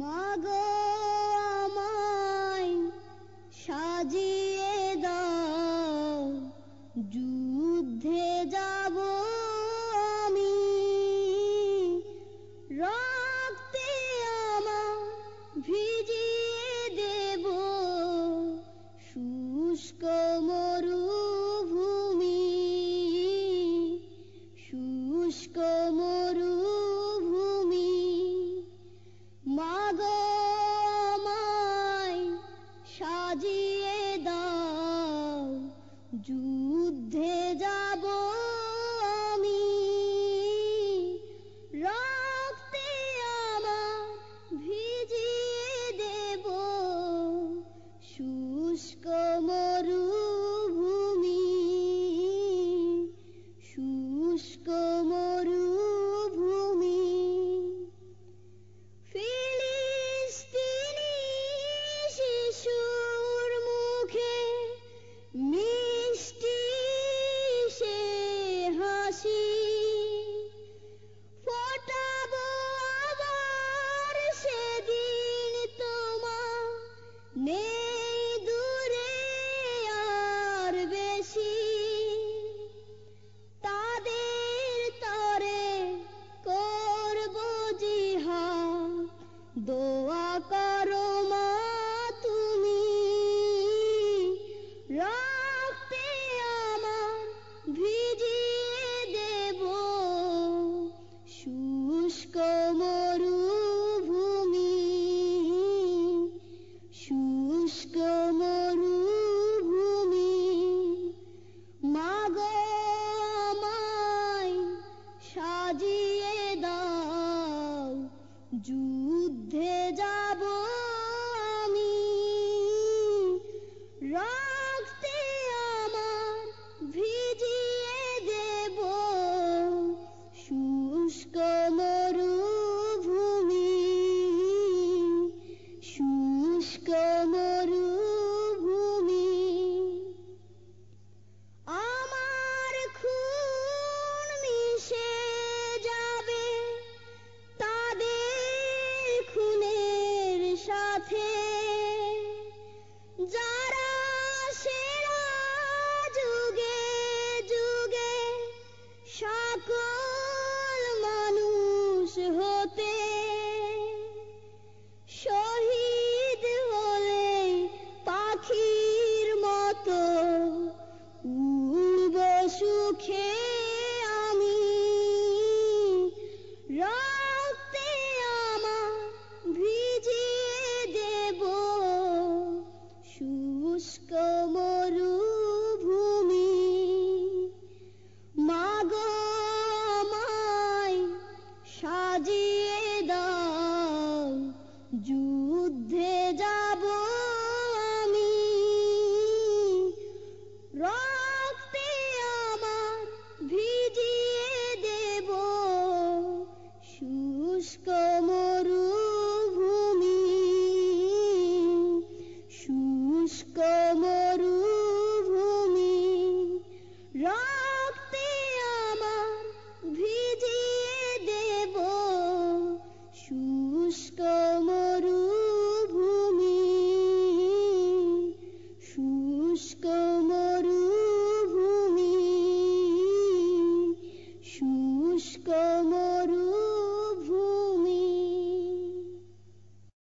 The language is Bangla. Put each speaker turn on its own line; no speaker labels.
মাগো আমায় সাজিয়ে দাও যুদ্ধে যা যুদ্ধে যা ঊর্ধ্বে যাব সাথে যা buscar.